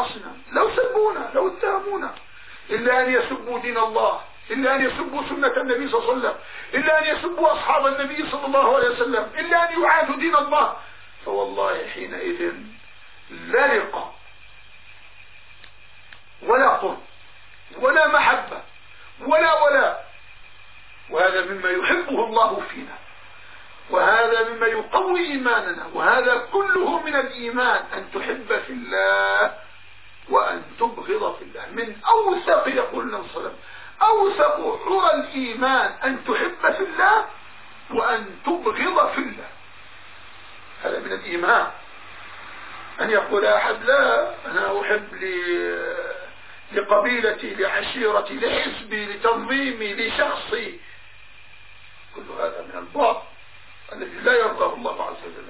أشخاصنا لو سبونا لو اتهمونا. إلا أن يسبوا دين الله إلا أن يسبوا سنة النبي صلى الله عليه وسلم إلا أن يسبوا أصحاب النبي صلى الله عليه وسلم إلا أن يعادوا دين الله. فوالله حينئذ لا لقاء ولا قرب ولا محبة ولا ولا وهذا مما يحبه الله فينا. وهذا مما يقوي إيماننا. وهذا كله من الإيمان. أن تحب في الله وأن تبغض في الله. من أوثق يقول النبي صلى الله عليه وسلم أوثق عرى الإيمان أن تحب في الله وأن تبغض في الله. هذا من الإيمان. أن يقول أحد لا أنا أحب لقبيلتي لعشيرتي لحزبي لتنظيمي لشخصي. كل هذا من البعض الذي لا يرضاه الله عز وجل.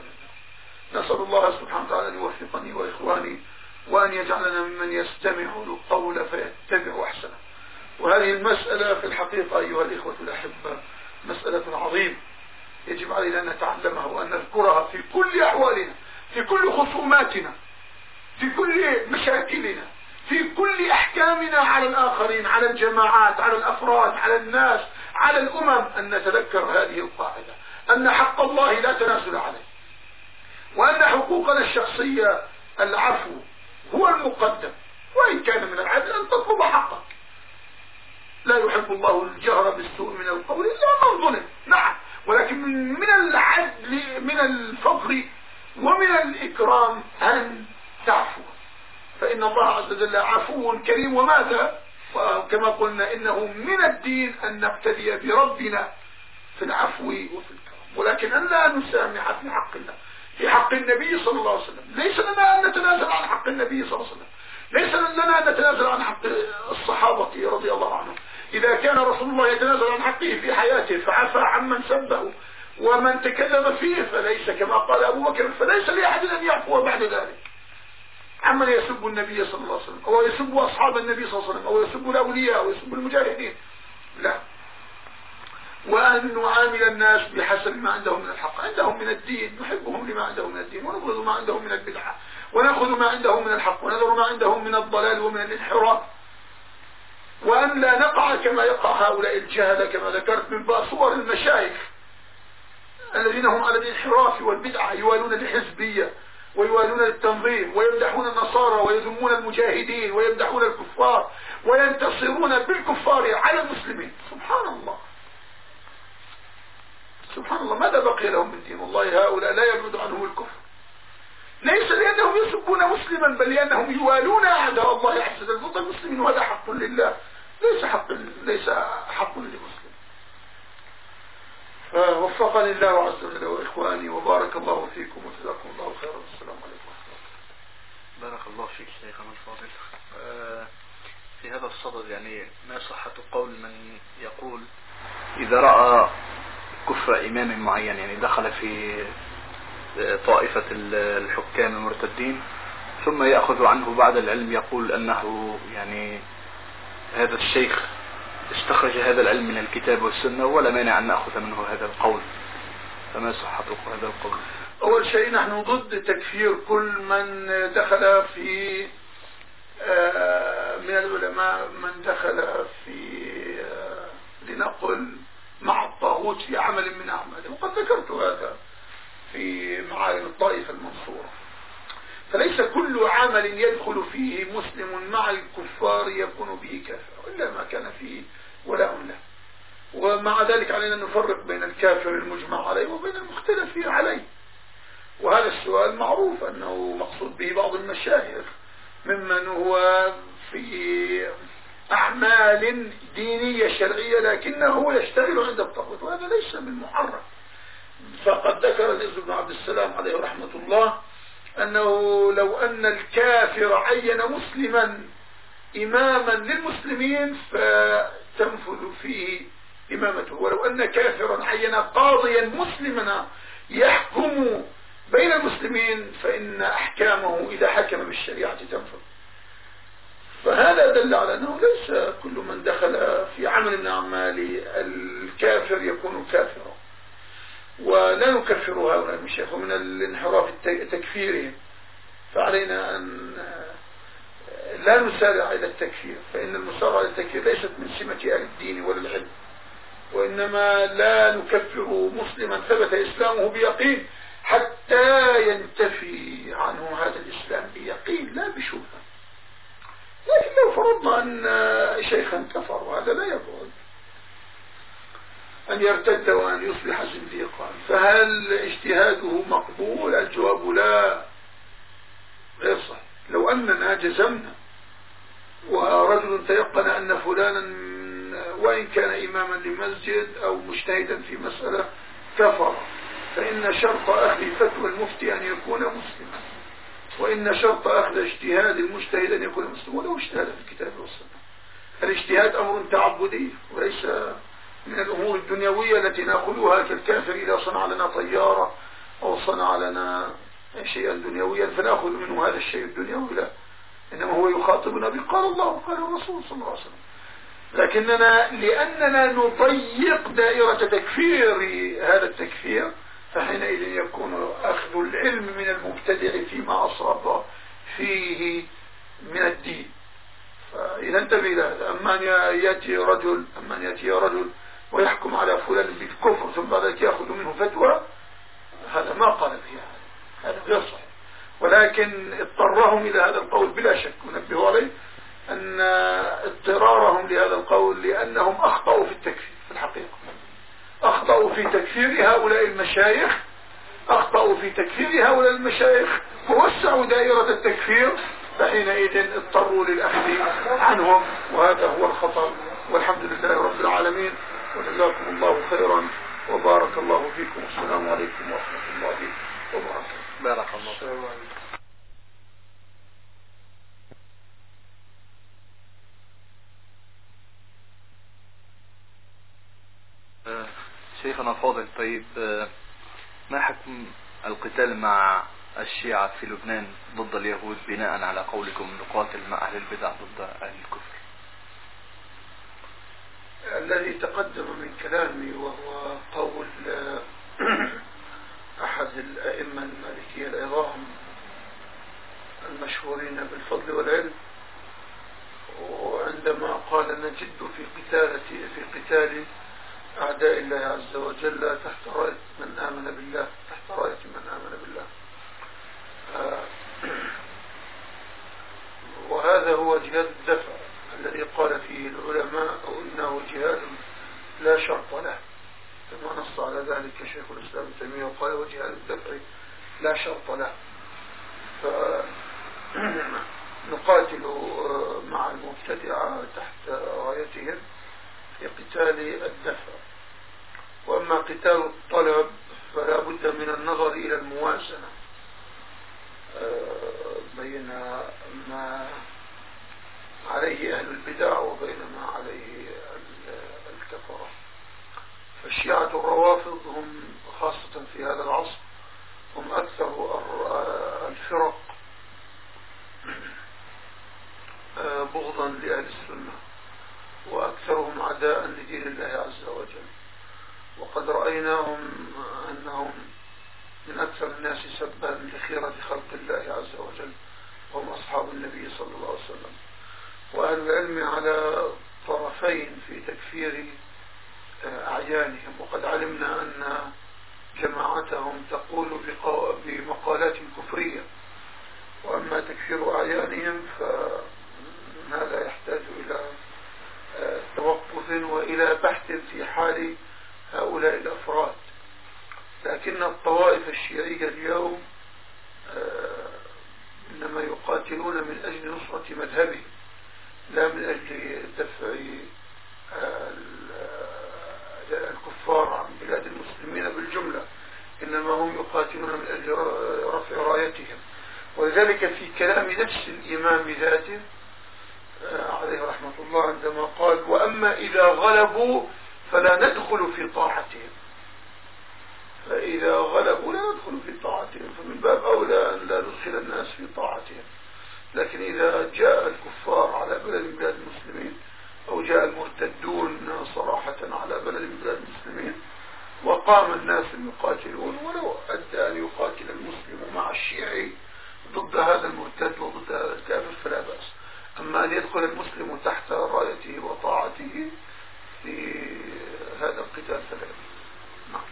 نسأل الله سبحانه وتعالى أن يوفقني وإخواني وأن يجعلنا ممن يستمع القول فيتبع أحسنه. وهذه المسألة في الحقيقة أيها الإخوة الأحبة مسألة عظيمة يجب علينا أن نتعلمها وأن نذكرها في كل أحوالنا في كل خصوماتنا في كل مشاكلنا في كل أحكامنا على الآخرين على الجماعات على الأفراد على الناس على الأمم أن نتذكر هذه القاعدة أن حق الله لا تنازل عليه وأن حقوقنا الشخصية العفو هو المقدم. وإن كان من العدل أن تطلب حقك. لا يحب الله الجهر بالسوء من القول إلا من ظلم. نعم. ولكن من العدل من الفضل ومن الإكرام أن تعفو. فإن الله عز وجل عفو كريم. وماذا؟ وكما قلنا إنه من الدين أن نقتدي بربنا في العفو وفي الكرم. ولكن أن لا نسامح في حق الله. في حق النبي صلى الله عليه وسلم. ليس لنا أن نتنازل عن حق النبي صلى الله عليه وسلم. ليس لنا أن نتنازل عن حق الصحابة رضي الله عنهم. إذا كان رسول الله يتنازل عن حقه في حياته فعفى عمن سبه ومن تكلم فيه فليس كما قال أبو بكر فليس لأحد أن يعفو بعد ذلك. عمن يسب النبي صلى الله عليه وسلم أو يسب أصحاب النبي صلى الله عليه وسلم أو يسب الأولياء أو يسب المجاهدين. لا. وأن نعامل الناس بحسب ما عندهم من الحق. عندهم من الدين نحبهم لما عندهم من الدين ونبغض ما عندهم من البدعة ونأخذ ما عندهم من الحق ونذر ما عندهم من الضلال ومن الانحراف. وأن لا نقع كما يقع هؤلاء الجهلة كما ذكرت من صور المشايخ الذين هم على الانحراف والبدعة يوالون الحزبية ويوالون التنظيم ويمدحون النصارى ويذمون المجاهدين ويمدحون الكفار وينتصرون بالكفار على المسلمين. سبحان الله. سبحان الله ماذا بقي لهم من دين الله؟ هؤلاء لا يبعد عنهم الكفر. ليس لأنهم يسبون مسلما بل لأنهم يوالون أعداء الله وجل. ضد المسلمين وهذا حق لله. ليس حق ليس حق للمسلم. فوفقني الله عز وجل وإخواني وبارك الله فيكم وجزاكم الله خيرا. والسلام عليكم ورحمة الله. بارك الله فيك شيخنا الفاضل آه، في هذا الصدد يعني ما صحة قول من يقول إذا رأى كفر إمام معين يعني دخل في طائفة الحكام المرتدين ثم يأخذ عنه بعد العلم يقول أنه يعني هذا الشيخ استخرج هذا العلم من الكتاب والسنة ولا مانع أن نأخذ منه هذا القول. فما صحة هذا القول؟ أول شيء نحن ضد تكفير كل من دخل في آه، من العلماء من دخل في آه، لنقل مع الطاغوت في عمل من أعماله. وقد ذكرت هذا في معالم الطائفة المنصورة. فليس كل عمل يدخل فيه مسلم مع الكفار يكون به كافر إلا ما كان فيه ولاء له. ومع ذلك علينا أن نفرق بين الكافر المجمع عليه وبين المختلف عليه. وهذا السؤال معروف أنه مقصود به بعض المشايخ ممن هو في أعمال دينية شرعية لكنه يشتغل عند الطاغوت وهذا ليس من محرم. فقد ذكر الإزو بن عبد السلام عليه رحمة الله أنه لو أن الكافر عين مسلما إماما للمسلمين فتنفذ فيه إمامته. ولو أن كافرا عين قاضيا مسلما يحكم بين المسلمين فإن أحكامه إذا حكم بالشريعة تنفذ. فهذا دل على أنه ليس كل من دخل في عمل من أعمال الكافر يكون كافرا. ولا نكفر هؤلاء المشايخ ومن الانحراف تكفيرهم. فعلينا أن لا نسارع إلى التكفير فإن المسارعة إلى التكفير ليست من سمة أهل الدين ولا العلم. وإنما لا نكفر مسلما ثبت إسلامه بيقين حتى ينتفي عنه هذا الإسلام بيقين لا بشبهة. لكن لو فرضنا أن شيخا كفر وهذا لا يبعد أن يرتد وأن يصبح زنديقا. فهل اجتهاده مقبول؟ الجواب لا. غير صحيح. لو أننا جزمنا ورجل تيقن أن فلانا وإن كان إماما لمسجد أو مجتهدا في مسألة كفر فإن شرط أخذ فتوى المفتي أن يكون مسلما. وإن شرط أخذ اجتهاد المجتهد أن يكون مسلما ولو اجتهد في الكتاب والسنة. الاجتهاد أمر تعبدي وليس من الأمور الدنيوية التي نأخذها كالكافر إذا صنع لنا طيارة أو صنع لنا شيئا دنيويا فنأخذ منه هذا الشيء الدنيوي لا. إنما هو يخاطبنا بقال الله وقال الرسول صلى الله عليه وسلم. لكننا لأننا نضيق دائرة تكفير هذا التكفير فحينئذ يكون أخذ العلم من المبتدع فيما أصاب فيه من الدين. فإذا انتبه هذا. أما أن يأتي رجل أما أن يأتي رجل ويحكم على فلان بالكفر ثم بعد ذلك يأخذ منه فتوى هذا ما قال به هذا. غير صحيح. ولكن اضطرهم إلى هذا القول بلا شك. ونبه عليه أن اضطرارهم لهذا القول لأنهم أخطأوا في التكفير في الحقيقة. أخطأوا في تكفير هؤلاء المشايخ أخطأوا في تكفير هؤلاء المشايخ ووسعوا دائرة التكفير فحينئذ اضطروا للأخذ عنهم وهذا هو الخطر والحمد لله رب العالمين وجزاكم الله خيرا وبارك الله فيكم والسلام عليكم ورحمة الله وبركاته. بارك الله فيكم شيخنا فاضل طيب آه، ما حكم القتال مع الشيعة في لبنان ضد اليهود بناء على قولكم نقاتل مع أهل البدع ضد أهل الكفر؟ الذي تقدم من كلامي وهو قول آه، أحد الأئمة المالكية العظام المشهورين بالفضل والعلم وعندما قال نجد في قتالة في قتال أعداء الله عز وجل تحت راية من آمن بالله تحت راية من آمن بالله. آه، وهذا هو جهاد الدفع الذي قال فيه العلماء إنه جهاد لا شرط له. كما نص على ذلك شيخ الإسلام تيمية وقال وجهاد الدفع لا شرط له. فنقاتل آه، مع المبتدعة تحت رايتهم. في قتال الدفع. وأما قتال الطلب فلا بد من النظر إلى الموازنة. آه، بين ما عليه أهل البدع وبين ما عليه الكفرة. فالشيعة الروافض هم خاصة في هذا العصر هم أكثر الفرق. آه، بغضا لأهل السنة. وأكثرهم عداء لدين الله عز وجل. وقد رأيناهم أنهم من أكثر الناس سبا لخيرة خلق الله عز وجل. هم أصحاب النبي صلى الله عليه وسلم. وأهل العلم على طرفين في تكفير آه، أعيانهم. وقد علمنا أن جماعتهم تقول بمقالات كفرية. وأما تكفير أعيانهم فهذا يحتاج إلى توقف وإلى بحث في حال هؤلاء الأفراد. لكن الطوائف الشيعية اليوم آه، إنما يقاتلون من أجل نصرة مذهبهم لا من أجل دفع آه، الكفار عن بلاد المسلمين بالجملة إنما هم يقاتلون من أجل رفع رايتهم. ولذلك في كلام نفس الإمام ذاته آه، الله عندما قال وأما إذا غلبوا فلا ندخل في طاعتهم. فإذا غلبوا لا ندخل في طاعتهم فمن باب أولى أن لا ندخل الناس في طاعتهم. لكن إذا جاء الكفار على بلد بلاد المسلمين أو جاء المرتدون صراحة على بلد بلاد المسلمين وقام الناس يقاتلون ولو أدى أن يقاتل المسلم مع الشيعي ضد هذا المرتد وضد هذا الكافر فلا بأس. أما أن يدخل المسلم تحت رايته وطاعته في هذا القتال فلا نعم.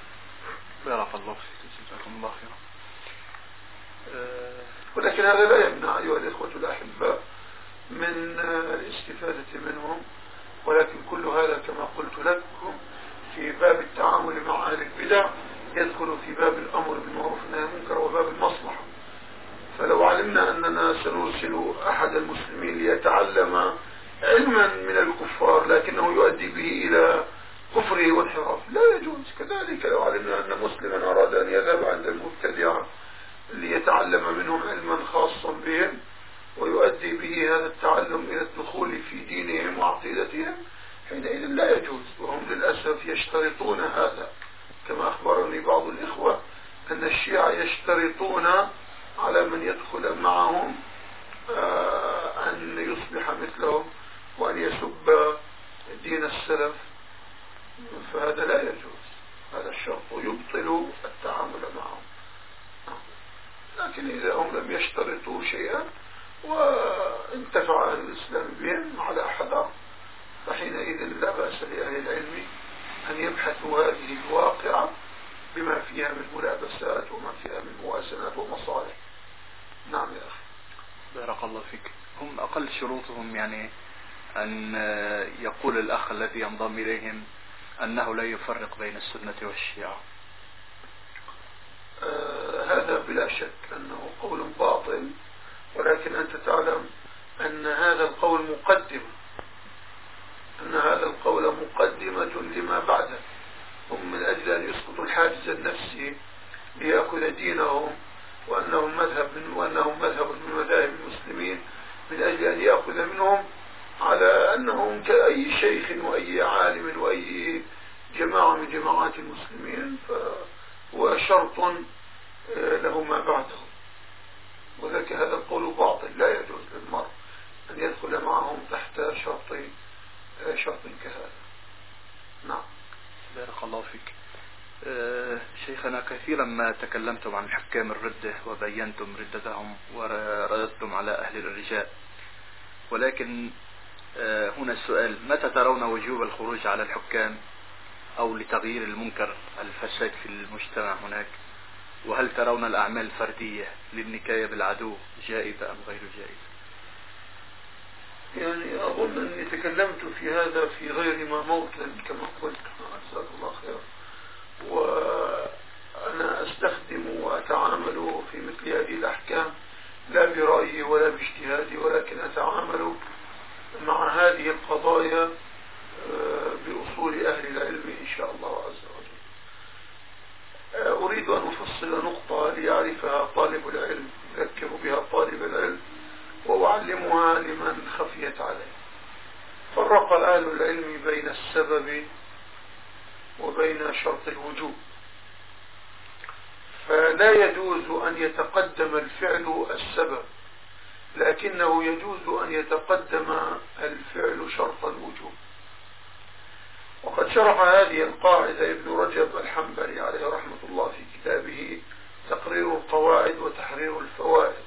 بارك الله فيك جزاكم الله خيرا. آه، ولكن هذا لا يمنع أيها الإخوة الأحباء من الاستفادة منهم ولكن كل هذا كما قلت لكم في باب التعامل مع أهل البدع يدخل في باب الأمر بالمعروف والنهي عن المنكر وباب المصلحة. فلو علمنا أننا سنرسل أحد المسلمين ليتعلم علما من الكفار لكنه يؤدي به إلى كفره وانحراف. لا يجوز. كذلك لو علمنا أن مسلما أراد أن يذهب عند المبتدعة ليتعلم منهم علما خاصا بهم ويؤدي به هذا التعلم إلى الدخول في دينهم وعقيدتهم حينئذ لا يجوز. وهم للأسف يشترطون هذا. كما أخبرني بعض الإخوة أن الشيعة يشترطون على من يدخل معهم آه، أن يصبح مثلهم وأن يسب دين السلف. فهذا لا يجوز هذا الشرط يبطل التعامل معهم. لكن إذا هم لم يشترطوا شيئا وانتفع الإسلام بهم على حذر فحينئذ لا بأس لأهل العلم أن يبحثوا هذه الواقعة بما فيها من ملابسات وما فيها من موازنات ومصالح. نعم. يا أخي. بارك الله فيك. هم أقل شروطهم يعني أن يقول الأخ الذي ينضم إليهم أنه لا يفرق بين السنة والشيعة. آه هذا بلا شك أنه قول باطل ولكن أنت تعلم أن هذا القول مقدمة أن هذا القول مقدمة لما بعده. هم من أجل أن يسقطوا الحاجز النفسي ليأخذ دينهم وأنهم مذهب من وأنهم مذهب من مذاهب المسلمين من أجل أن يأخذ منهم على أنهم كأي شيخ وأي عالم وأي جماعة من جماعات المسلمين فهو شرط آه، له ما بعده. وذلك هذا القول باطل لا يجوز للمرء أن يدخل معهم تحت شرط آه، شرط كهذا. نعم. بارك الله فيك. شيخنا كثيرا ما تكلمتم عن حكام الردة وبينتم ردتهم ورددتم على أهل الرجاء ولكن آه، هنا السؤال متى ترون وجوب الخروج على الحكام أو لتغيير المنكر الفساد في المجتمع هناك؟ وهل ترون الأعمال الفردية للنكاية بالعدو جائزة أم غير جائزة؟ يعني أظن أني تكلمت في هذا في غير ما موطن كما قلت. الله خير وأنا أستخدم وأتعامل في مثل هذه الأحكام لا برأيي ولا باجتهادي ولكن أتعامل مع هذه القضايا آه، بأصول أهل العلم إن شاء الله عز وجل. آه، أريد أن أفصل نقطة ليعرفها طالب العلم يذكر بها طالب العلم وأعلمها لمن خفيت عليه. فرق أهل العلم بين السبب وبين شرط الوجوب. فلا يجوز أن يتقدم الفعل السبب لكنه يجوز أن يتقدم الفعل شرط الوجوب. وقد شرح هذه القاعدة ابن رجب الحنبلي عليه رحمة الله في كتابه تقرير القواعد وتحرير الفوائد.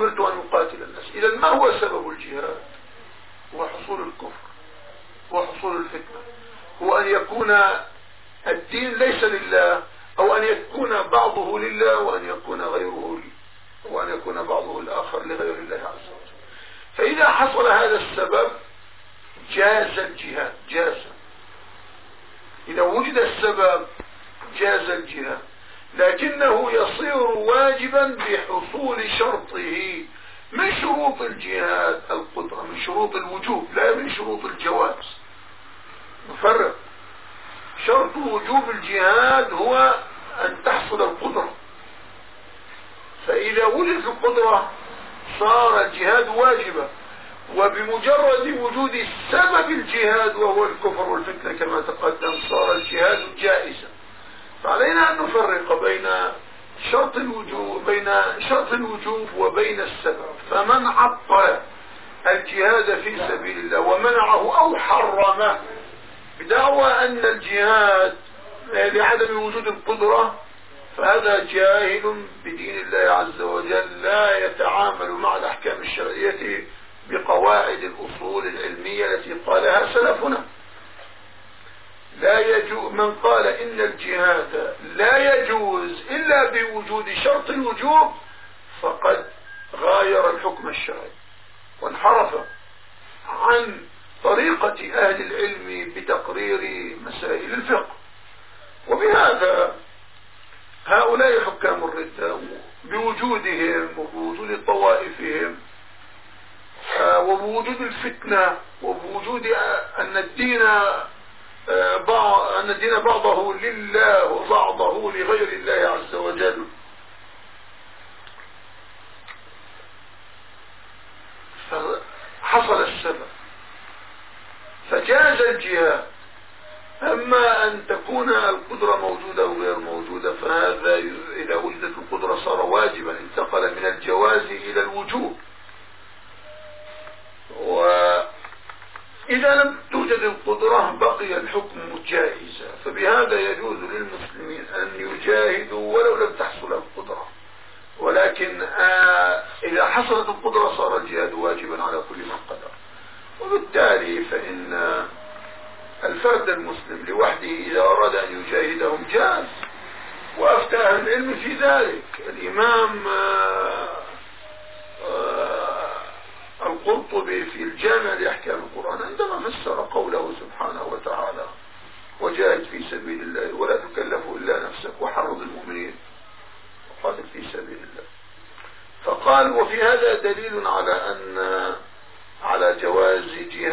أمرت أن أقاتل الناس. إذا ما هو سبب الجهاد؟ هو حصول الكفر وحصول الفتنة. هو أن يكون الدين ليس لله أو أن يكون بعضه لله وأن يكون غيره وأن يكون بعضه الآخر لغير الله عز وجل. فإذا حصل هذا السبب جاز الجهاد جاز. إذا وجد السبب جاز الجهاد. لكنه يصير واجبا بحصول شرطه من شروط الجهاد القدرة من شروط الوجوب لا من شروط الجواز. نفرق شرط وجوب الجهاد هو أن تحصل القدرة. فإذا وجدت القدرة صار الجهاد واجبا وبمجرد وجود سبب الجهاد وهو الكفر والفتنة كما تقدم صار الجهاد جائزا. فعلينا أن نفرق بين شرط الوجوب بين شرط الوجوب وبين السبب. فمن عطل الجهاد في سبيل الله ومنعه أو حرمه بدعوى أن الجهاد لعدم وجود القدرة فهذا جاهل بدين الله عز وجل لا يتعامل مع الأحكام الشرعية بقواعد الأصول العلمية التي قالها سلفنا. لا يجوز من قال إن الجهاد لا يجوز إلا بوجود شرط الوجوب فقد غاير الحكم الشرعي وانحرف عن طريقة أهل العلم بتقرير مسائل الفقه. وبهذا هؤلاء حكام الردة بوجودهم وبوجود طوائفهم آه، وبوجود الفتنة وبوجود أن الدين أن الدين بعضه لله وبعضه لغير الله عز وجل. فحصل السبب. فجاز الجهاد. أما أن تكون القدرة موجودة أو غير موجودة فهذا إذا وجدت القدرة صار واجبا انتقل من الجواز إلى الوجوب. وإذا لم توجد القدرة بقي الحكم جائزا فبهذا يجوز للمسلمين أن يجاهدوا ولو لم تحصل القدرة. ولكن آه إذا حصلت القدرة صار الجهاد واجبا على كل من قدر. وبالتالي فإن الفرد المسلم لوحده إذا أراد أن يجاهدهم جاز وأفتى أهل العلم في ذلك. الإمام آه، آه، القرطبي في الجامع لأحكام القرآن عندما فسر قوله سبحانه وتعالى وجاهد في سبيل الله ولا تكلف إلا نفسك وحرض المؤمنين. وقاتل في سبيل الله. فقال وفي هذا دليل على أن على جواز جهاد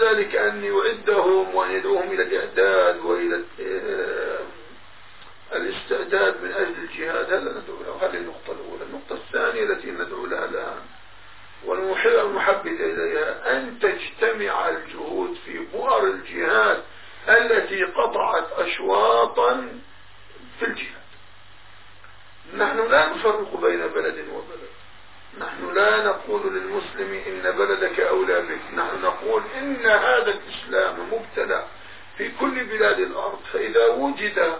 ذلك أن يعدهم وأن يدعوهم إلى الإعداد وإلى آه، الاستعداد من أجل الجهاد. هذا ندعو له. هذه النقطة الأولى. النقطة الثانية التي ندعو لها الآن والمحبب إليها أن تجتمع الجهود في بؤر الجهاد التي قطعت أشواطا في الجهاد. نحن لا نفرق بين بلد وبلد. نحن لا نقول للمسلم إن بلدك أولى بك. نحن نقول إن هذا الإسلام مبتلى في كل بلاد الأرض. فإذا وجد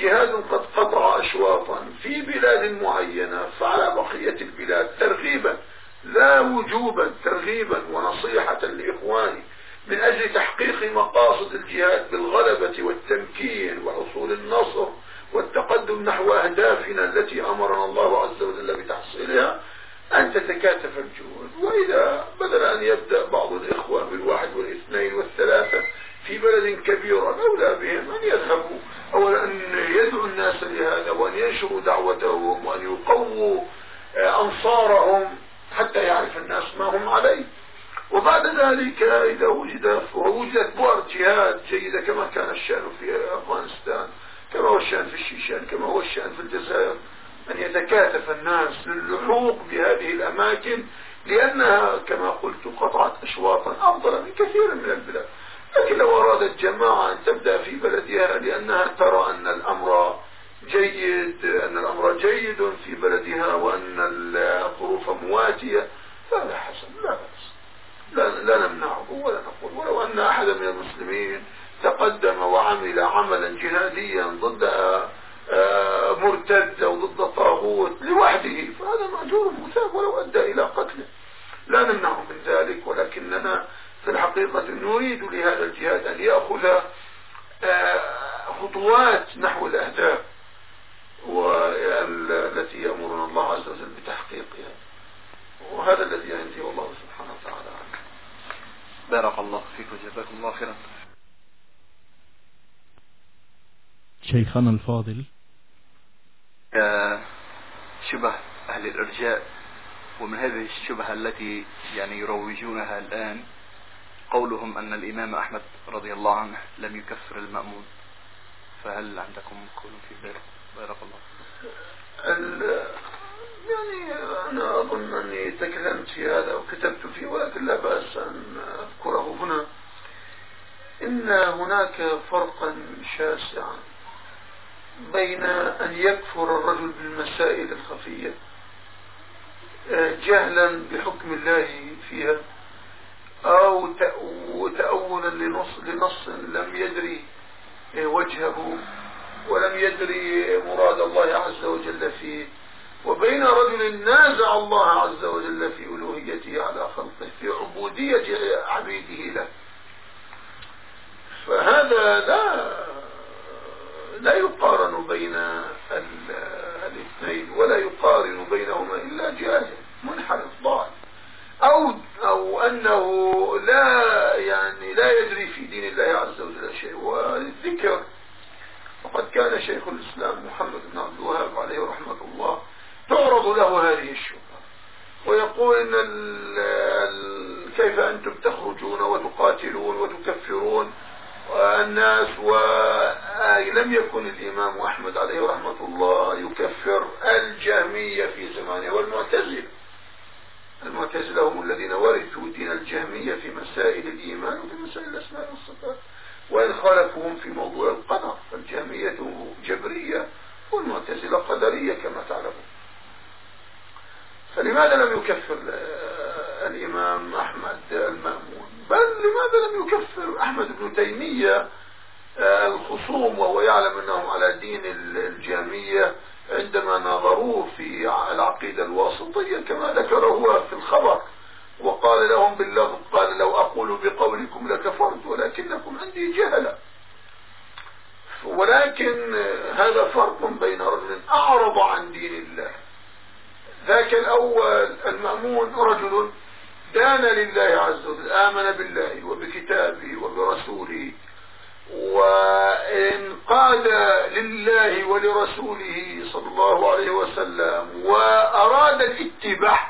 جهاد قد قطع أشواطا في بلاد معينة فعلى بقية البلاد ترغيبا لا وجوبا ترغيبا ونصيحة لإخواني من أجل تحقيق مقاصد الجهاد بالغلبة والتمكين وحصول النصر والتقدم نحو أهدافنا التي أمرنا الله عز وجل بتحصيلها. أن تتكاتف الجهود وإذا بدل أن يبدأ بعض الإخوة بالواحد والاثنين والثلاثة في بلد كبير أولى بهم أن يذهبوا أولا أن يدعو الناس لهذا وأن ينشروا دعوتهم وأن يقووا آه، أنصارهم حتى يعرف الناس ما هم عليه. وبعد ذلك إذا وجد ووجدت بؤر جهاد جيدة كما كان الشأن في أفغانستان كما هو الشأن في الشيشان كما هو الشأن في الجزائر أن يتكاتف الناس للحوق بهذه الأماكن لأنها كما قلت قطعت أشواطا أفضل من كثير من البلاد. لكن لو أرادت جماعة أن تبدأ في بلدها لأنها ترى أن الأمر جيد أن الأمر جيد في بلدها وأن الظروف مواتية فهذا حسن لا بأس. لا, لا نمنعه ولا نقول. ولو أن أحد من المسلمين تقدم وعمل عملا جهاديا ضد مرتد أو ضد طاغوت لوحده. فهذا مأجور مثاب ولو أدى إلى قتله. لا نمنعه من ذلك ولكننا في الحقيقة نريد لهذا الجهاد أن يأخذ آه، خطوات نحو الأهداف والتي يأمرنا الله عز وجل بتحقيقها. وهذا الذي عندي والله سبحانه وتعالى عنه. بارك الله فيك وجزاكم الله خيرا. شيخنا الفاضل. شبه أهل الإرجاء ومن هذه الشبهة التي يعني يروجونها الآن قولهم أن الإمام أحمد رضي الله عنه لم يكفر المأمون. فهل عندكم قول في ذلك؟ بارك الله يعني أنا أظن أني تكلمت في هذا وكتبت فيه ولكن لا بأس أن أذكره هنا. إن هناك فرقا شاسعا. بين أن يكفر الرجل بالمسائل الخفية جهلا بحكم الله فيها أو تأولا لنص, لنص لم يدري وجهه ولم يدري مراد الله عز وجل فيه. وبين رجل نازع الله عز وجل في ألوهيته على خلقه في عبودية عبيده له. فهذا لا لا يقارن بين الاثنين ولا يقارن بينهما إلا جاهل منحرف ضال. أو, أو أنه لا يعني لا يدري في دين الله عز وجل شيء. والذكر وقد كان شيخ الإسلام محمد بن عبد الوهاب عليه رحمة الله تعرض له هذه الشبهة. ويقول إن كيف أنتم تخرجون وتقاتلون وتكفرون الناس ولم يكن الإمام أحمد عليه رحمة الله يكفر الجهمية في زمانه والمعتزلة. المعتزلة هم الذين ورثوا دين الجهمية في مسائل الإيمان وفي مسائل الأسماء والصفات. وإن خالفهم في موضوع القدر فالجهمية جبرية والمعتزلة قدرية كما تعلمون. فلماذا لم يكفر الإمام أحمد المأمون؟ بل لماذا لم يكفر أحمد بن تيمية آه، الخصوم وهو يعلم أنهم على دين الجامية عندما نظروه في العقيدة الواسطية كما ذكر هو في الخبر. وقال لهم باللفظ قال لو أقول بقولكم لكفرت ولكنكم عندي جهلة. ولكن هذا فرق بين رجل أعرض عن دين الله. ذاك الأول المأمون رجل دان لله عز وجل آمن بالله وبكتابه وبرسوله. وانقاد لله ولرسوله صلى الله عليه وسلم وأراد الاتباع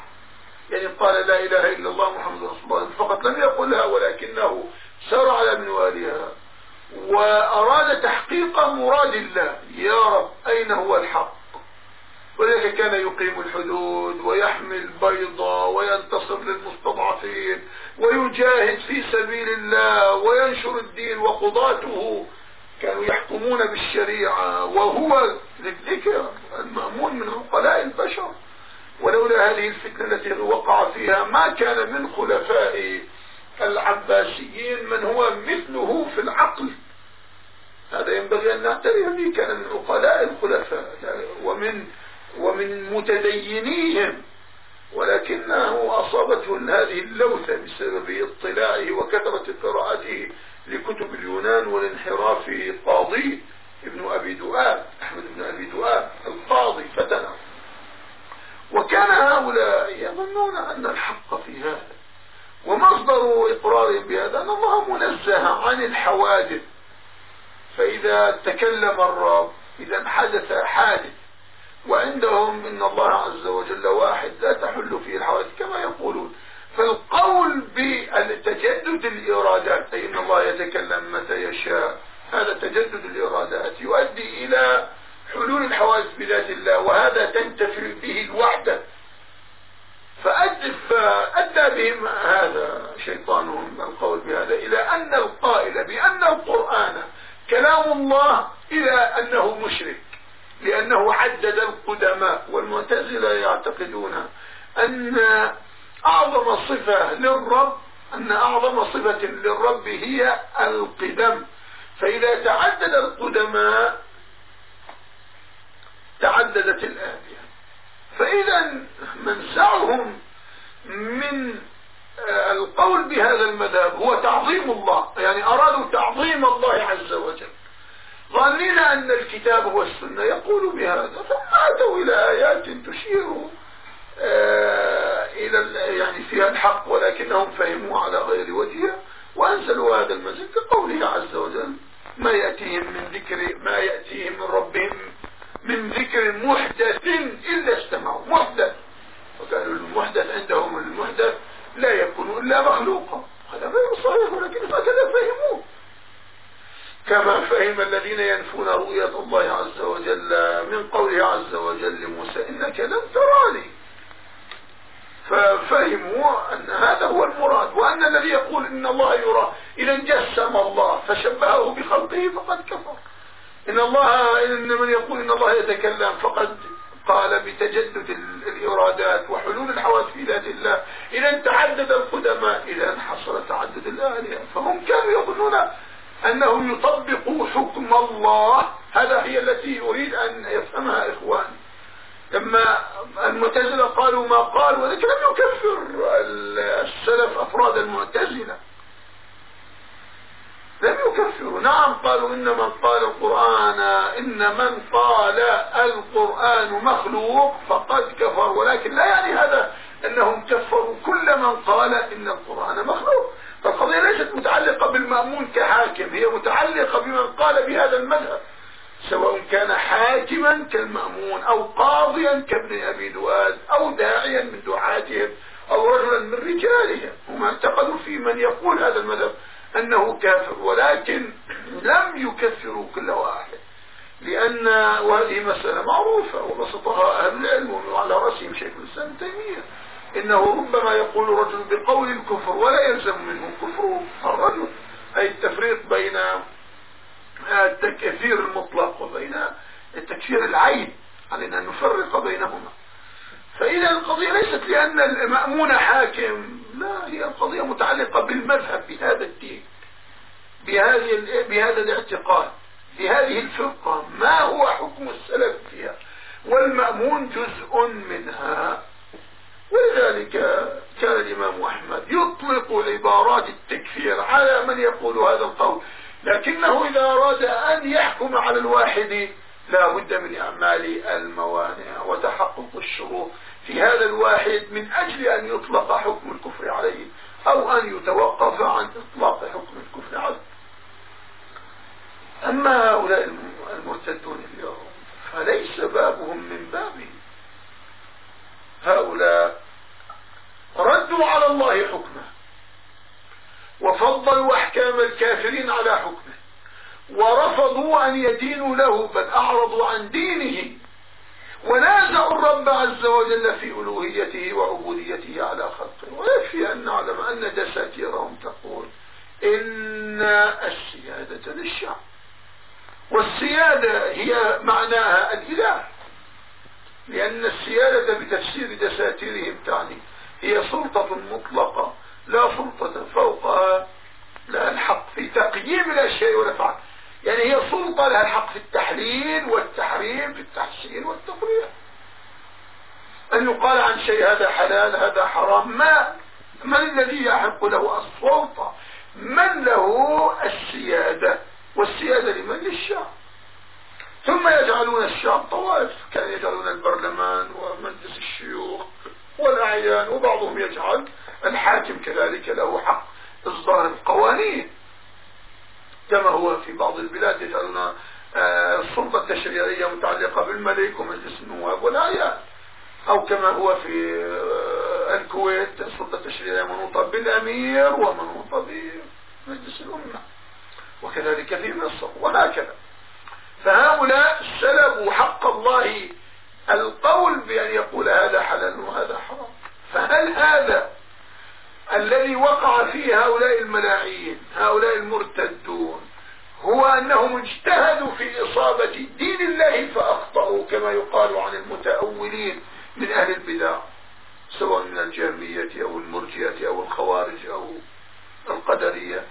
يعني قال لا إله إلا الله محمد رسول الله فقط لم يقلها ولكنه سار على منوالها. وأراد تحقيق مراد الله يا رب أين هو الحق؟ ولذلك كان يقيم الحدود ويحمي البيضة وينتصر للمستضعفين ويجاهد في سبيل الله وينشر الدين وقضاته. كانوا يحكمون بالشريعة وهو للذكر المأمون من عقلاء البشر. ولولا هذه الفتنة التي وقع فيها ما كان من خلفاء العباسيين من هو مثله في العقل. هذا ينبغي أن نعترف به كان من عقلاء الخلفاء. ومن ومن متدينيهم ولكنه أصابته هذه اللوثة بسبب اطلاعه وكثرة قراءته لكتب اليونان والانحراف في قاضي ابن أبي دؤاب أحمد بن أبي دؤاب القاضي فتنه وكان هؤلاء يظنون أن الحق في هذا ومصدر إقرارهم بهذا أن الله منزه عن الحوادث. فإذا تكلم الرب إذا حدث حادث وعندهم إن الله عز وجل واحد لا تحل فيه الحوادث كما يقولون. فالقول بتجدد الإرادات أي إن الله يتكلم متى يشاء هذا تجدد الإرادات يؤدي إلى حلول الحوادث بذات الله وهذا تنتفي به الوحدة. فأدى بهم هذا شيطانهم القول بهذا إلى أن القائل بأن القرآن كلام الله إلى أنه مشرك. لأنه عدد القدماء والمعتزلة يعتقدون أن أعظم صفة للرب أن أعظم صفة للرب هي القدم. فإذا تعدد القدماء تعددت الآلهة. فإذا منسعهم من القول بهذا المذهب هو تعظيم الله. يعني أرادوا تعظيم الله عز وجل. ظنين أن الكتاب والسنة يقول بهذا ثم أتوا إلى آيات تشير آه إلى يعني فيها الحق ولكنهم فهموا على غير وجهها وأنزلوا هذا المزيد كقوله عز وجل ما يأتيهم من ذكر ما يأتيهم من ربهم من ذكر محدث إلا استمعوا. محدث. وقالوا المحدث عندهم المحدث لا يكون إلا مخلوقا. هذا غير صحيح ولكن هكذا فهموه. كما فهم الذين ينفون رؤية الله عز وجل من قوله عز وجل لموسى إنك لن تراني. ففهموا أن هذا هو المراد وأن الذي يقول إن الله يرى إذا جسم الله فشبهه بخلقه فقد كفر. إن الله إن من يقول إن الله يتكلم فقد قال بتجدد الإرادات وحلول الحواس في ذات الله. إذا تعدد القدماء إذا حصل تعدد الآلهة فهم كانوا يظنون أنه يطبق حكم الله. هذا هي التي يريد أن يفهمها إخواني. لما المعتزلة قالوا ما قالوا ولكن لم يكفر السلف أفراد المعتزلة. لم يكفروا. نعم قالوا إن من قال القرآن إن من قال القرآن مخلوق فقد كفر. ولكن لا يعني هذا أنهم كفروا. كل من قال إن القرآن مخلوق. فالقضية ليست متعلقة بالمأمون كحاكم هي متعلقة بمن قال بهذا المذهب سواء كان حاكما كالمأمون أو قاضيا كابن أبي دؤاد أو داعيا من دعاتهم أو رجلا من رجالهم. هم اعتقدوا في من يقول هذا المذهب أنه كافر ولكن لم يكفروا كل واحد لأن وهذه مسألة معروفة وبسطها أهل العلم وعلى رأسهم شيخ الإسلام تيمية. إنه ربما يقول رجل بقول الكفر ولا يلزم منه كفر الرجل. أي التفريق بين التكفير المطلق وبين التكفير العين علينا أن نفرق بينهما. فإذا القضية ليست لأن المأمون حاكم لا هي القضية متعلقة بالمذهب بهذا الدين بهذه بهذا الاعتقاد بهذه الفرقة. ما هو حكم السلف فيها؟ والمأمون جزء منها. ولذلك كان الإمام أحمد يطلق عبارات التكفير على من يقول هذا القول. لكنه إذا أراد أن يحكم على الواحد لا بد من إعمال الموانع وتحقق الشروط. في هذا الواحد من أجل أن يطلق حكم الكفر عليه أو أن يتوقف عن إطلاق حكم الكفر عليه. أما هؤلاء المرتدون اليوم فليس بابهم من بابه هؤلاء ردوا على الله حكمه وفضلوا أحكام الكافرين على حكمه ورفضوا أن يدينوا له بل أعرضوا عن دينه ونازعوا الرب عز وجل في ألوهيته وعبوديته على خلقه ويكفي أن نعلم أن دساتيرهم تقول إن السيادة للشعب والسيادة هي معناها الإله لأن السيادة بتفسير دساتيرهم تعني هي سلطة مطلقة لا سلطة فوقها لها الحق في تقييم الأشياء والأفعال يعني هي سلطة لها الحق في التحليل والتحريم في التحسين والتقرير أن يقال عن شيء هذا حلال هذا حرام ما من الذي يحق له السلطة؟ من له السيادة؟ والسيادة لمن للشعب ثم يجعلون الشعب طوائف. كان يجعلون البرلمان ومجلس الشيوخ والأعيان وبعضهم يجعل الحاكم كذلك له حق إصدار القوانين. كما هو في بعض البلاد يجعلون آه، السلطة التشريعية متعلقة بالملك ومجلس النواب والأعيان. أو كما هو في آه، الكويت السلطة التشريعية منوطة بالأمير ومنوطة بمجلس الأمة. وكذلك في مصر وهكذا. فهؤلاء سلبوا حق الله القول بأن يقول هذا حلال وهذا حرام. فهل هذا الذي وقع فيه هؤلاء الملاعين هؤلاء المرتدون هو أنهم اجتهدوا في إصابة دين الله فأخطأوا كما يقال عن المتأولين من أهل البدع سواء من الجهمية أو المرجئة أو الخوارج أو القدرية؟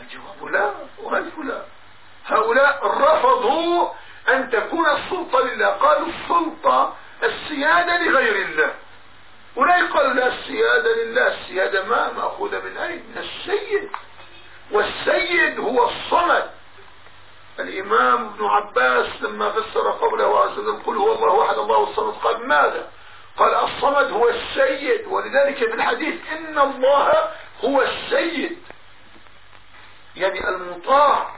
الجواب لا وغير لا. هؤلاء رفضوا أن تكون السلطة لله. قالوا السلطة السيادة لغير الله. ولا يقال لا السيادة لله. السيادة ما مأخوذة من أين من السيد. والسيد هو الصمد. الإمام ابن عباس لما فسر قوله عز وجل قل هو الله أحد الله الصمد. قال ماذا؟ قال الصمد هو السيد. ولذلك في الحديث إن الله هو السيد. يعني المطاع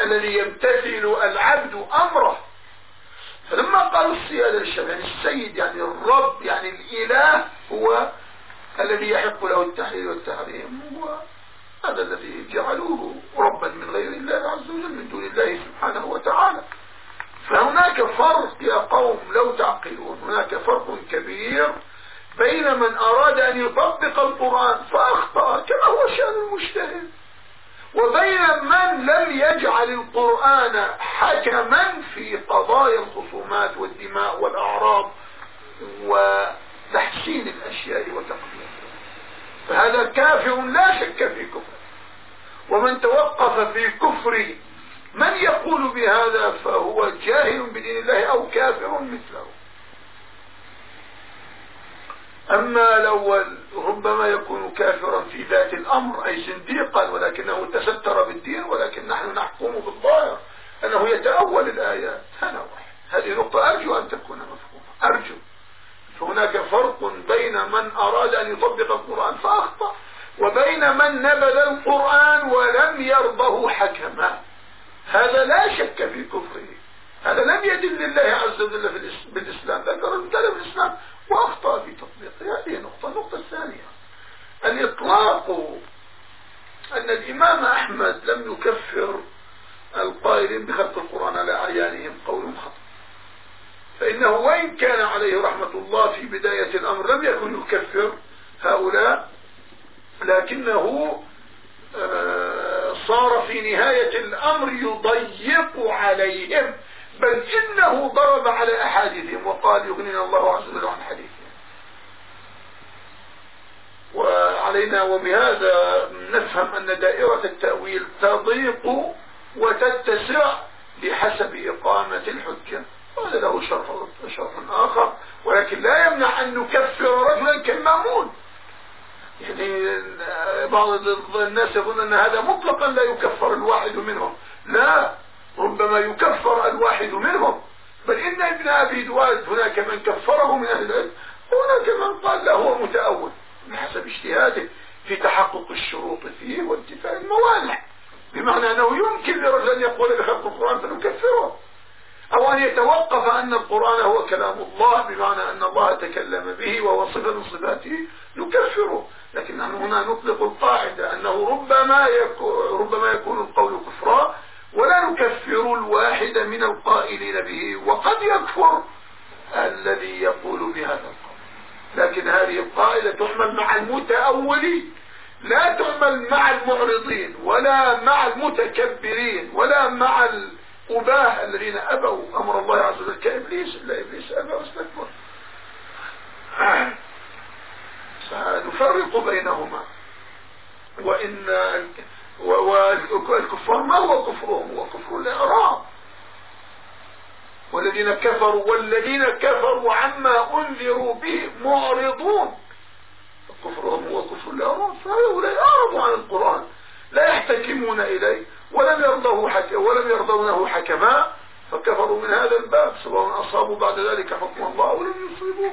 الذي يمتثل العبد أمره. فلما قالوا السيادة للشرع يعني السيد يعني الرب يعني الإله هو الذي يحق له التحليل والتحريم هو هذا الذي جعلوه ربا من غير الله عز وجل من دون الله سبحانه وتعالى. فهناك فرق يا قوم لو تعقلون. هناك فرق كبير بين من أراد أن يطبق القرآن فأخطأ كما هو شأن المجتهد. وبين من لم يجعل القرآن حكما في قضايا الخصومات والدماء والأعراض وتحسين الأشياء وتقديمها فهذا كافر لا شك في كفر ومن توقف في كفر من يقول بهذا فهو جاهل بدين الله أو كافر مثله. أما الأول ربما يكون كافرا في ذات الأمر أي زنديقا ولكنه تستر بالدين ولكن نحن نحكم بالظاهر أنه يتأول الآيات. هذا واحد. هذه نقطة. أرجو أن تكون مفهومة. أرجو. فهناك فرق بين من أراد أن يطبق القرآن فأخطأ وبين من نبذ القرآن ولم يرضه حكما. هذا لا شك في كفره. هذا لم يدل الله عز وجل بالإسلام. ذكر مثال بالإسلام وأخطأ في تطبيقه هذه نقطة النقطة الثانية الإطلاق أن الإمام أحمد لم يكفر القائلين بخلق القرآن على أعيانهم قول خطأ. فإنه وإن كان عليه رحمة الله في بداية الأمر لم يكن يكفر هؤلاء لكنه آه، صار في نهاية الأمر يضيق عليهم. بل إنه ضرب على أحاديثهم وقال يغنينا الله عز وجل عن حديثهم وعلينا وبهذا نفهم أن دائرة التأويل تضيق وتتسع بحسب إقامة الحجة. هذا له شرح شرح آخر ولكن لا يمنع أن نكفر رجلا كالمأمون. يعني بعض الناس يظن أن هذا مطلقا لا يكفر الواحد منهم. لا ربما يكفر الواحد منهم. بل إن ابن أبي دواد هناك من كفره من أهل العلم هناك من قال له هو متأول. بحسب اجتهاده في تحقق الشروط فيه وانتفاء الموانع. بمعنى أنه يمكن لرجل أن يقول بخلق القرآن فنكفره. أو أن يتوقف أن القرآن هو كلام الله بمعنى أن الله تكلم به وهو صفة من صفاته نكفره. لكن نحن هنا نطلق القاعدة أنه ربما يكون, ربما يكون القول كفرا ولا نكفر الواحد من القائلين به. وقد يكفر الذي يقول بهذا القول. لكن هذه القاعدة تعمل مع المتأولين لا تعمل مع المعرضين ولا مع المتكبرين ولا مع الأباه الذين أبوا أمر الله عز وجل. كإبليس إلا إبليس أبى واستكبر. سنفرق بينهما. وإن والكفار ما هو كفرهم؟ هو كفر الإعراب. والذين كفروا والذين كفروا عما أنذروا به معرضون. كفرهم هو كفر الإعراب. فهؤلاء أعرضوا عن القرآن. لا يحتكمون إليه ولم يرضوه حك... ولم يرضونه حكما. فكفروا من هذا الباب. سواء أصابوا بعد ذلك حكم الله أو لم يصيبوه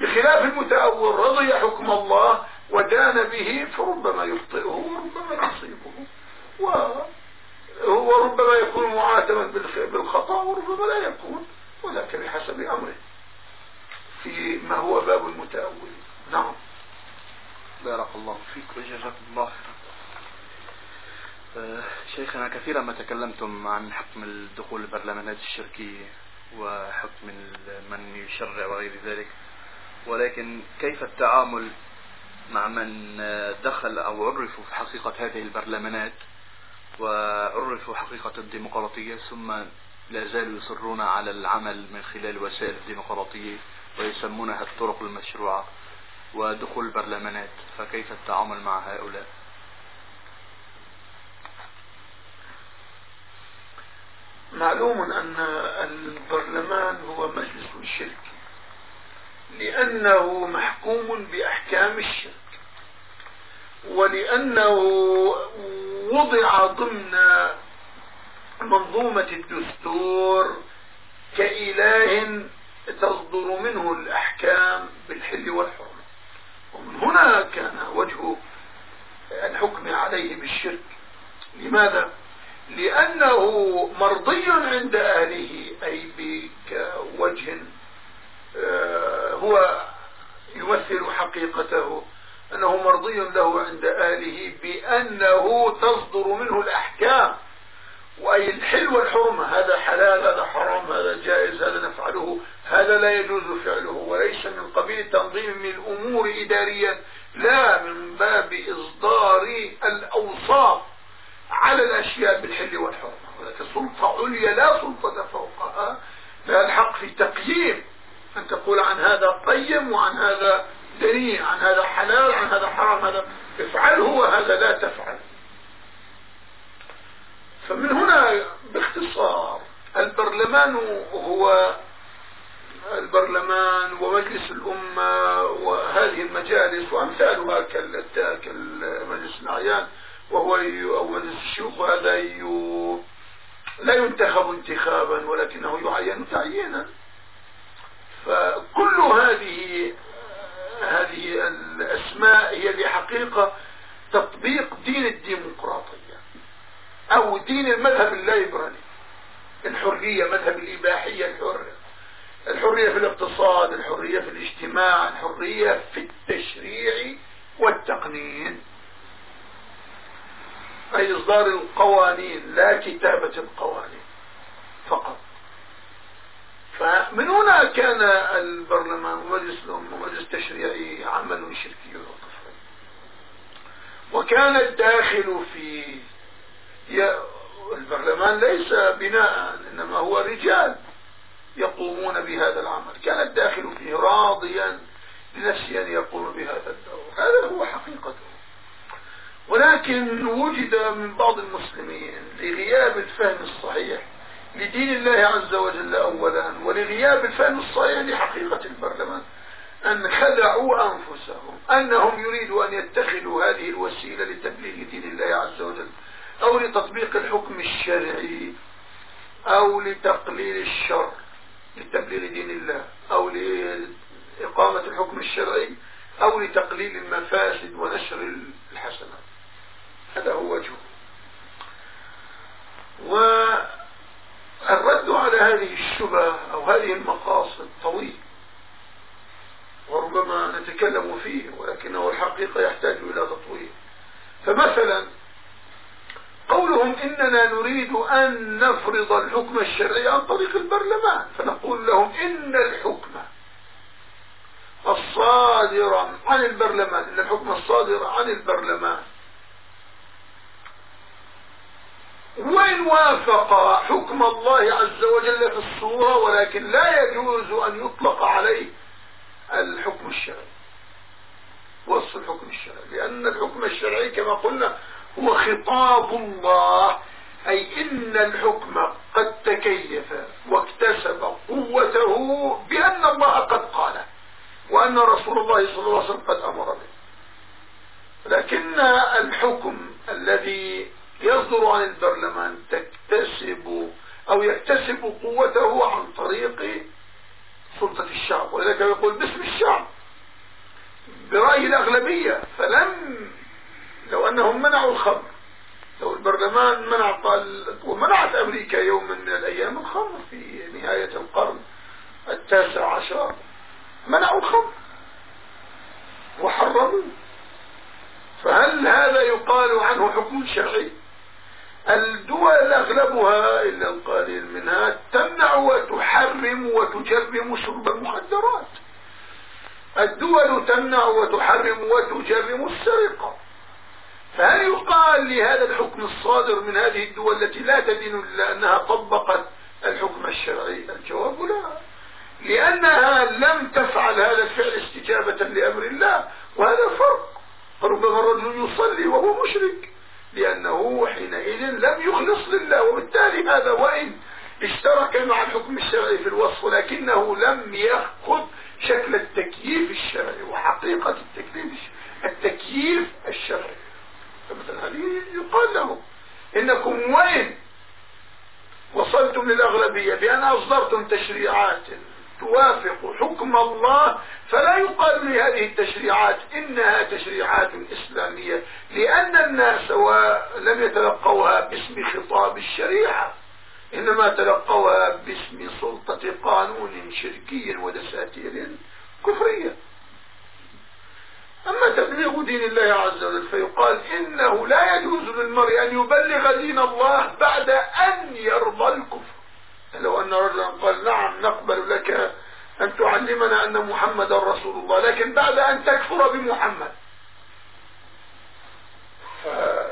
بخلاف المتأول رضي حكم الله. ودان به فربما يخطئه وربما يصيبه. وربما يكون معاتبا بالخطأ وربما لا يكون وذاك بحسب أمره. في ما هو باب المتأول. نعم. بارك الله فيك وجزاكم الله آه، شيخنا كثيرا ما تكلمتم عن حكم الدخول البرلمانات الشركية وحكم من يشرع وغير ذلك ولكن كيف التعامل مع من دخل أو عرفوا في حقيقة هذه البرلمانات وعرفوا حقيقة الديمقراطية ثم لا زالوا يصرون على العمل من خلال وسائل الديمقراطية ويسمونها الطرق المشروعة ودخول البرلمانات. فكيف التعامل مع هؤلاء؟ معلوم أن البرلمان هو مجلس الشرك. لأنه محكوم بأحكام الشرك. ولأنه وضع ضمن منظومة الدستور كإله تصدر منه الأحكام بالحل والحرمة. ومن هنا كان وجه الحكم عليه بالشرك. لماذا؟ لأنه مرضي عند أهله أي بوجه آه، هو يمثل حقيقته أنه مرضي له عند أهله بأنه تصدر منه الأحكام. وأي الحل والحرمة هذا حلال هذا حرام هذا جائز هذا نفعله هذا لا يجوز فعله. وليس من قبيل تنظيم من الأمور إداريا لا من باب إصدار الأوصاف على الأشياء بالحل والحرمة. هناك سلطة عليا لا سلطة فوقها لا الحق في تقييم أن تقول عن هذا قيم وعن هذا دليل عن هذا حلال عن هذا حرام هذا افعله وهذا لا تفعل. فمن هنا باختصار البرلمان هو البرلمان ومجلس الأمة وهذه المجالس وأمثالها كالمجلس الأعيان وهو أو مجلس الشيوخ وهذا لا ينتخب انتخابا ولكنه يعين تعيينا. فكل هذه هذه الأسماء هي بحقيقة تطبيق دين الديمقراطية أو دين المذهب الليبرالي. الحرية مذهب الإباحية الحرية الحرية في الاقتصاد الحرية في الاجتماع الحرية في التشريع والتقنين. أي إصدار القوانين لا كتابة القوانين فقط. فمن هنا كان البرلمان ومجلس الأمة ومجلس التشريعي عمل شركي وطفري وكان الداخل في البرلمان ليس بناء إنما هو رجال يقومون بهذا العمل. كان الداخل فيه راضيا لنفسه أن يقوم بهذا الدور. هذا هو حقيقته. ولكن وجد من بعض المسلمين لغياب الفهم الصحيح لدين الله عز وجل أولا ولغياب الفهم الصحيح لحقيقة البرلمان أن خدعوا أنفسهم أنهم يريدوا أن يتخذوا هذه الوسيلة لتبليغ دين الله عز وجل أو لتطبيق الحكم الشرعي أو لتقليل الشر لتبليغ دين الله أو لإقامة الحكم الشرعي أو لتقليل المفاسد ونشر الحسنات. هذا هو وجهه. والرد على هذه الشبه أو هذه المقاصد طويل. وربما نتكلم فيه ولكنه الحقيقة يحتاج إلى تطويل. فمثلا قولهم إننا نريد أن نفرض الحكم الشرعي عن طريق البرلمان. فنقول لهم إن الحكم الصادر عن البرلمان إن الحكم الصادر عن البرلمان وإن وافق حكم الله عز وجل في الصورة ولكن لا يجوز أن يطلق عليه الحكم الشرعي. وصف الحكم الشرعي. لأن الحكم الشرعي كما قلنا هو خطاب الله أي إن الحكم قد تكيف واكتسب قوته بأن الله قد قاله وأن رسول الله صلى الله عليه وسلم قد أمر به. لكن الحكم الذي يصدر عن البرلمان تكتسب أو يكتسب قوته عن طريق سلطة الشعب. ولذلك يقول باسم الشعب. برأي الأغلبية. فلم لو أنهم منعوا الخمر لو البرلمان منع ومنعت أمريكا يوم من الأيام الخمر في نهاية القرن التاسع عشر منعوا الخمر وحرموه. فهل هذا يقال عنه حكم شرعي؟ الدول أغلبها إلا القليل منها تمنع وتحرم وتجرم شرب المخدرات. الدول تمنع وتحرم وتجرم السرقة. فهل يقال لهذا الحكم الصادر من هذه الدول التي لا تدين إلا أنها طبقت الحكم الشرعي؟ الجواب لا. لأنها لم تفعل هذا الفعل استجابة لأمر الله وهذا فرق. فربما الرجل يصلي وهو مشرك. لأنه حينئذ لم يخلص لله وبالتالي هذا وإن اشترك مع الحكم الشرعي في الوصف ولكنه لم يأخذ شكل التكييف الشرعي وحقيقة التكييف التكييف الشرعي. فمثلا هذه يقال له إنكم وين وصلتم للأغلبية بأن أصدرتم تشريعات توافق حكم الله فلا يقال لهذه التشريعات إنها تشريعات إسلامية لأن الناس لم يتلقوها باسم خطاب الشريعة إنما تلقوها باسم سلطة قانون شركي ودساتير كفرية. أما تبليغ دين الله عز وجل فيقال إنه لا يجوز للمرء أن يبلغ دين الله بعد أن يرضى الكفر. لو أن رجلا قال نعم نقبل لك أن تعلمنا أن محمد رسول الله لكن بعد أن تكفر بمحمد.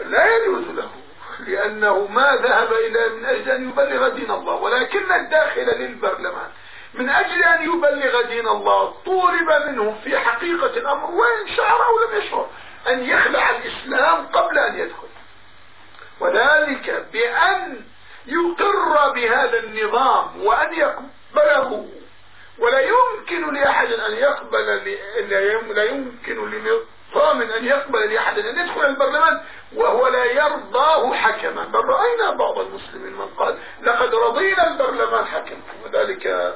لا يجوز له لأنه ما ذهب إلى من أجل أن يبلغ دين الله ولكن الداخل للبرلمان. من أجل أن يبلغ دين الله طولب منه في حقيقة الأمر وإن شعر أو لم يشعر أن يخلع الإسلام قبل أن يدخل وذلك بأن يقر بهذا النظام وأن يقبله. ولا يمكن لأحد أن يقبل لا يمكن لنظام أن يقبل لأحد أن يدخل البرلمان وهو لا يرضاه حكما. بل رأينا بعض المسلمين من قال لقد رضينا البرلمان حكما. وذلك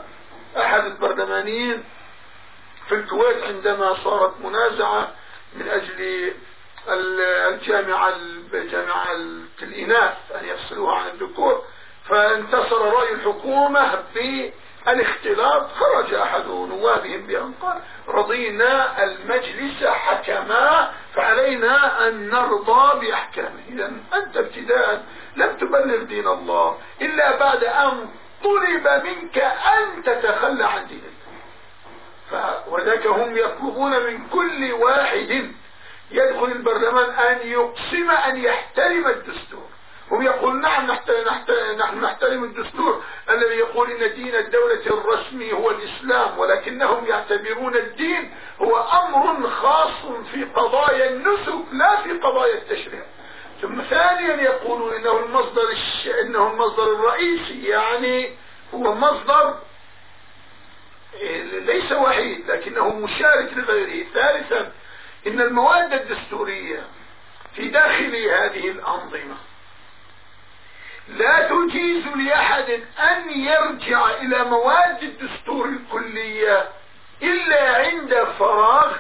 أحد البرلمانيين في الكويت عندما صارت منازعة من أجل الجامعة الجامعة الإناث أن يفصلوها عن الذكور. فانتصر رأي الحكومة بالاختلاط خرج أحد نوابهم بأن قال رضينا المجلس حكما فعلينا أن نرضى بأحكامه. إذا أنت ابتداء لم تبلغ دين الله إلا بعد أن طلب منك أن تتخلى عن دين الله وذاك هم يطلبون من كل واحد يدخل البرلمان أن يقسم أن يحترم الدستور. هم يقول نعم نحن نحترم الدستور الذي يقول إن دين الدولة الرسمي هو الإسلام ولكنهم يعتبرون الدين هو أمر خاص في قضايا النسك لا في قضايا التشريع. ثم ثانيا يقولون إنه المصدر الش... إنه المصدر الرئيسي يعني هو مصدر ليس وحيد لكنه مشارك لغيره. ثالثا إن المواد الدستورية في داخل هذه الأنظمة لا تجيز لأحد أن يرجع إلى مواد الدستور الكلية إلا عند فراغ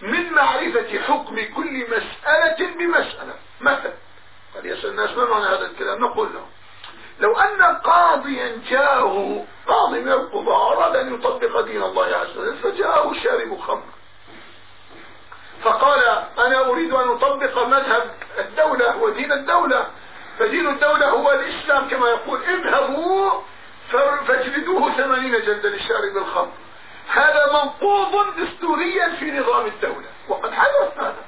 من معرفة حكم كل مسألة بمسألة. مثلا قد يسأل الناس ما معنى هذا الكلام؟ نقول لهم لو أن قاضيا جاءه قاضي من القضاء أراد أن يطبق دين الله عز وجل فجاءه شارب خمر. فقال أنا أريد أن أطبق مذهب الدولة ودين الدولة. فدين الدولة هو الإسلام كما يقول. اذهبوا فاجلدوه ثمانين جلدة للشارب الخمر هذا منقوض دستوريا في نظام الدولة. وقد حدث هذا.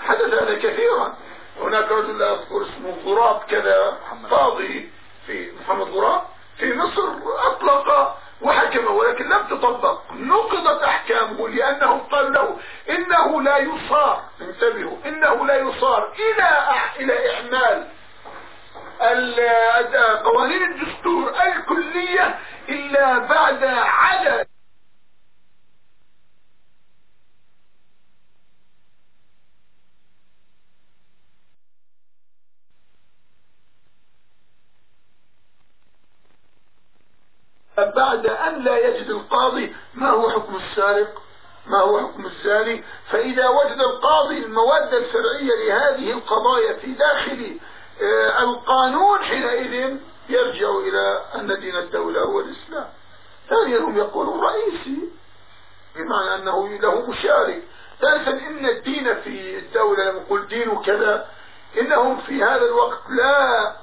حدث هذا كثيرا. هناك رجل لا أذكر اسمه غراب كذا قاضي في محمد غراب. في مصر أطلق وحكم ولكن لم تطبق. نقضت أحكامه لأنه قال له إنه لا يصار. انتبهوا إنه لا يصار إلى إلى إعمال قوانين الدستور الكلية إلا بعد عدد بعد أن لا يجد القاضي ما هو حكم السارق؟ ما هو حكم الزاني؟ فإذا وجد القاضي المواد الفرعية لهذه القضايا في داخل آه، القانون حينئذ يرجع إلى أن دين الدولة هو الإسلام. ثانيا هم يقولون رئيسي بمعنى أنه له مشارك. ثالثا إن الدين في الدولة لما دين كذا إنهم في هذا الوقت لا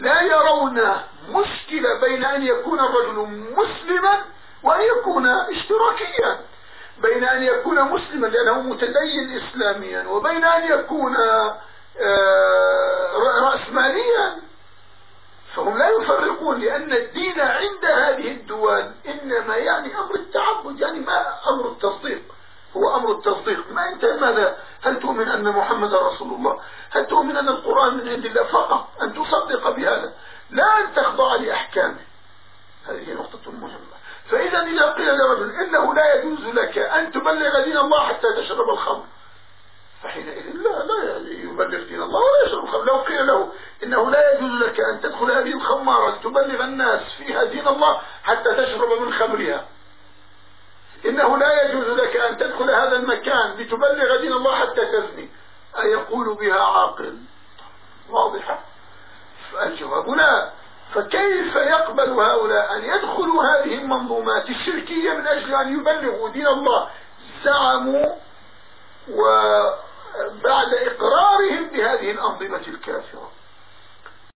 لا يرون مشكلة بين أن يكون الرجل مسلما وأن يكون اشتراكيا. بين أن يكون مسلما لأنه متدين إسلاميا وبين أن يكون آه، رأسماليا. فهم لا يفرقون لأن الدين عند هذه الدول إنما يعني أمر التعبد يعني ما أمر التصديق؟ هو أمر التصديق. ما أنت ماذا؟ هل تؤمن أن محمد رسول الله؟ هل تؤمن أن القرآن من عند الله فقط أن تصدق بهذا؟ لا أن تخضع لأحكامه. هذه نقطة مهمة. فإذا إذا قيل لرجل إنه لا يجوز لك أن تبلغ دين الله حتى تشرب الخمر. فحينئذ لا لا يبلغ دين الله ولا يشرب الخمر. لو قيل له إنه لا يجوز لك أن تدخل هذه الخمارة لتبلغ الناس فيها دين الله حتى تشرب من خمرها. إنه لا يجوز لك أن تدخل هذا المكان لتبلغ دين الله حتى تزني. أيقول بها عاقل. واضحة؟ الجواب لا فكيف يقبل هؤلاء أن يدخلوا هذه المنظومات الشركية من أجل أن يبلغوا دين الله؟ زعموا وبعد إقرارهم بهذه الأنظمة الكافرة.